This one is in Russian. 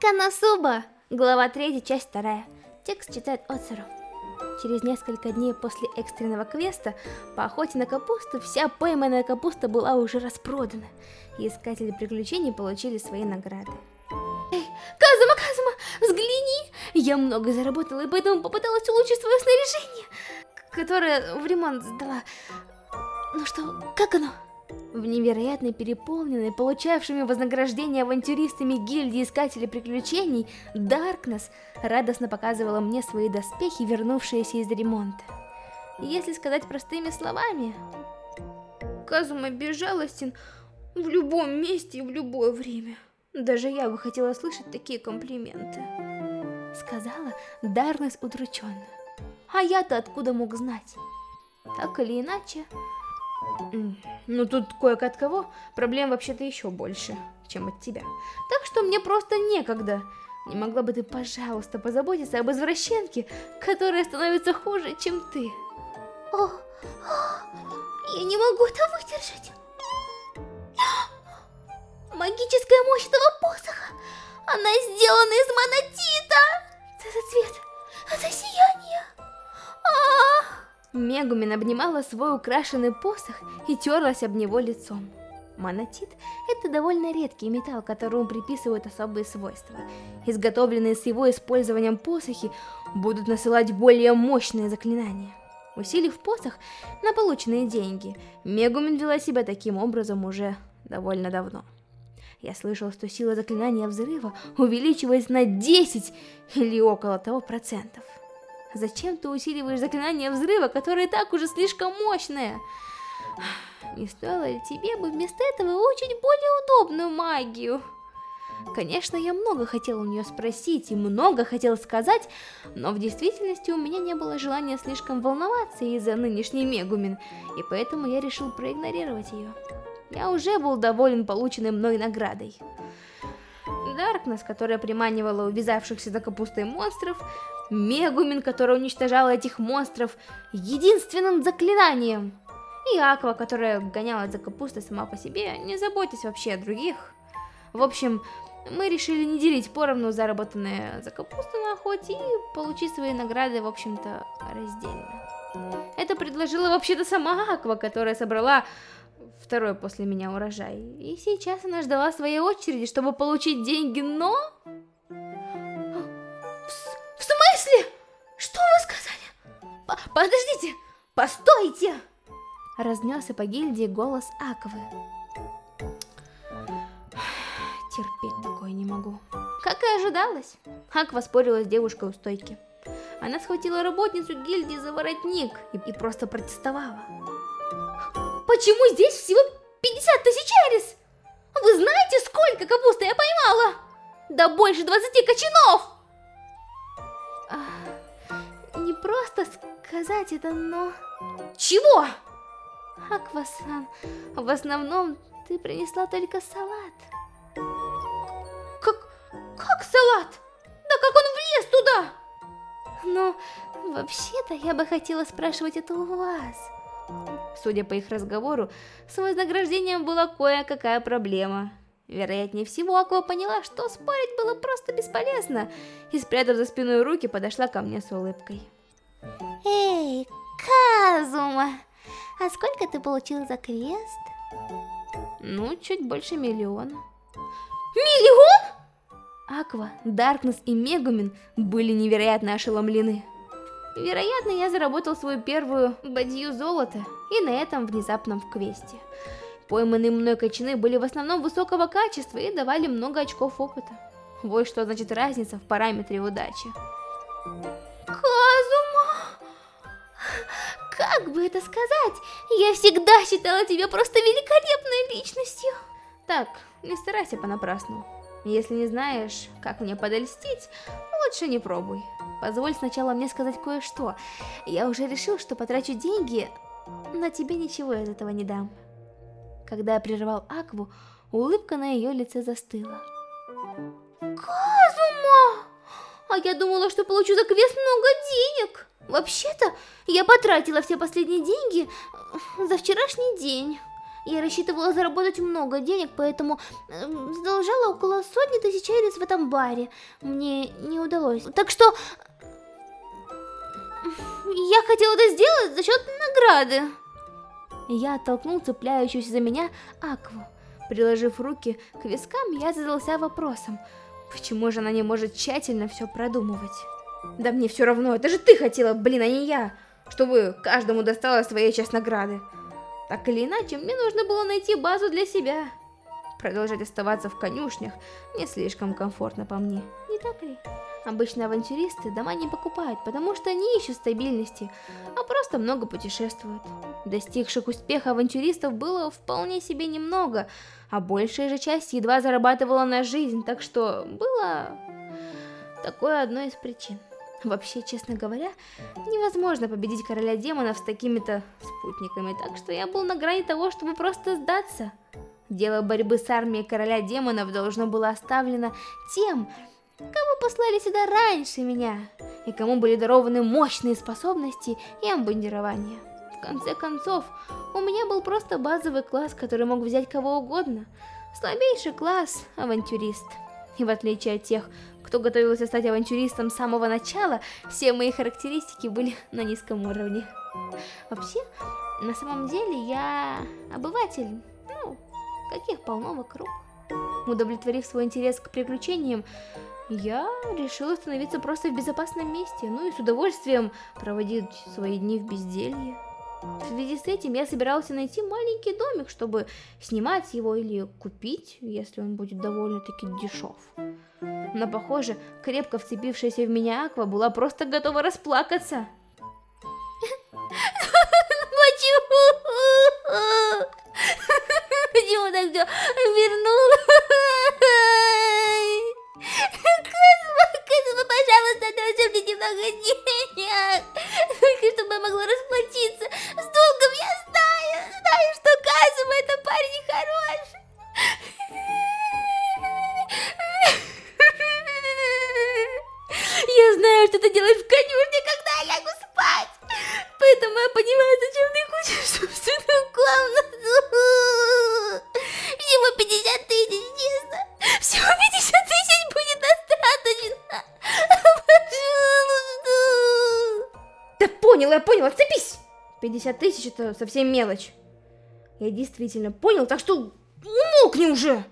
Канасуба, глава 3, часть 2. Текст читает Оцеру. Через несколько дней после экстренного квеста по охоте на капусту вся пойманная капуста была уже распродана, и искатели приключений получили свои награды. Эй, Казума, Казума, взгляни! Я много заработала, и поэтому попыталась улучшить свое снаряжение, которое в ремонт сдала. Ну что, как оно? В невероятно переполненной, получавшими вознаграждение авантюристами гильдии Искателей Приключений, Даркнесс радостно показывала мне свои доспехи, вернувшиеся из ремонта. Если сказать простыми словами, Казума безжалостен в любом месте и в любое время. Даже я бы хотела слышать такие комплименты. Сказала Даркнесс удрученно. А я-то откуда мог знать? Так или иначе... Ну тут кое от кого проблем вообще-то еще больше, чем от тебя. Так что мне просто некогда. Не могла бы ты, пожалуйста, позаботиться об извращенке, которая становится хуже, чем ты? О, я не могу это выдержать. Магическая мощь этого посоха, она сделана из монотита. Это цвет, это сияние. Мегумин обнимала свой украшенный посох и терлась об него лицом. Монотит – это довольно редкий металл, которому приписывают особые свойства. Изготовленные с его использованием посохи будут насылать более мощные заклинания. Усилив посох на полученные деньги, Мегумин вела себя таким образом уже довольно давно. Я слышал, что сила заклинания взрыва увеличивается на 10 или около того процентов. Зачем ты усиливаешь заклинание взрыва, которое так уже слишком мощное? Не стоило ли тебе бы вместо этого выучить более удобную магию? Конечно, я много хотел у нее спросить и много хотел сказать, но в действительности у меня не было желания слишком волноваться из-за нынешней Мегумин, и поэтому я решил проигнорировать ее. Я уже был доволен полученной мной наградой. Даркнесс, которая приманивала увязавшихся за капустой монстров, Мегумин, которая уничтожала этих монстров единственным заклинанием, и Аква, которая гоняла за капустой сама по себе, не заботясь вообще о других. В общем, мы решили не делить поровну заработанное за капусту на охоте и получить свои награды, в общем-то, раздельно. Это предложила вообще-то сама Аква, которая собрала второй после меня урожай. И сейчас она ждала своей очереди, чтобы получить деньги, но... смысле? Что вы сказали? П Подождите! Постойте! Разнесся по гильдии голос Аквы. Терпеть такое не могу. Как и ожидалось, Аква спорила с девушкой у стойки. Она схватила работницу гильдии за воротник и, и просто протестовала. Почему здесь всего 50 тысяч арис? Вы знаете, сколько капусты я поймала? Да больше 20 кочанов! Просто сказать это, но... Чего? Аквасан, в основном ты принесла только салат. Как... как салат? Да как он влез туда? Ну, вообще-то я бы хотела спрашивать это у вас. Судя по их разговору, с вознаграждением была кое-какая проблема. Вероятнее всего, Аква поняла, что спорить было просто бесполезно, и, спрятав за спиной руки, подошла ко мне с улыбкой. Эй, Казума, а сколько ты получил за квест? Ну, чуть больше миллиона. Миллион? Аква, Даркнесс и Мегумин были невероятно ошеломлены. Вероятно, я заработал свою первую бадью золота и на этом внезапном в квесте. Пойманные мной качаны были в основном высокого качества и давали много очков опыта. Вот что значит разница в параметре удачи. Как бы это сказать? Я всегда считала тебя просто великолепной личностью. Так, не старайся понапрасну. Если не знаешь, как мне подольстить, лучше не пробуй. Позволь сначала мне сказать кое-что. Я уже решил, что потрачу деньги, но тебе ничего из этого не дам. Когда я прервал Акву, улыбка на ее лице застыла. Казума! А я думала, что получу за квест много денег. Вообще-то, я потратила все последние деньги за вчерашний день. Я рассчитывала заработать много денег, поэтому э, задолжала около сотни тысяч эрис в этом баре. Мне не удалось. Так что... Я хотела это сделать за счет награды. Я оттолкнул цепляющуюся за меня Акву. Приложив руки к вискам, я задался вопросом, почему же она не может тщательно все продумывать? Да мне все равно, это же ты хотела, блин, а не я, чтобы каждому досталась своя часть награды. Так или иначе, мне нужно было найти базу для себя. Продолжать оставаться в конюшнях не слишком комфортно по мне, не так ли? Обычно авантюристы дома не покупают, потому что не ищут стабильности, а просто много путешествуют. Достигших успеха авантюристов было вполне себе немного, а большая же часть едва зарабатывала на жизнь, так что было такое одной из причин. Вообще, честно говоря, невозможно победить короля демонов с такими-то спутниками, так что я был на грани того, чтобы просто сдаться. Дело борьбы с армией короля демонов должно было оставлено тем, кого послали сюда раньше меня, и кому были дарованы мощные способности и обмундирование. В конце концов, у меня был просто базовый класс, который мог взять кого угодно. Слабейший класс – авантюрист. И в отличие от тех, кто готовился стать авантюристом с самого начала, все мои характеристики были на низком уровне. Вообще, на самом деле, я обыватель, ну, каких полно вокруг. Удовлетворив свой интерес к приключениям, я решила становиться просто в безопасном месте, ну и с удовольствием проводить свои дни в безделье. В связи с этим я собирался найти маленький домик, чтобы снимать его или купить, если он будет довольно-таки дешев. Но, похоже, крепко вцепившаяся в меня Аква была просто готова расплакаться. Почему? Почему так все вернулось? Немного денег. Чтобы я могла расплатиться с долгом. Я знаю, знаю, что Казма это парень хороший. Я знаю, что ты делаешь понял, я понял, отцепись. 50 тысяч это совсем мелочь. Я действительно понял, так что умолкни уже.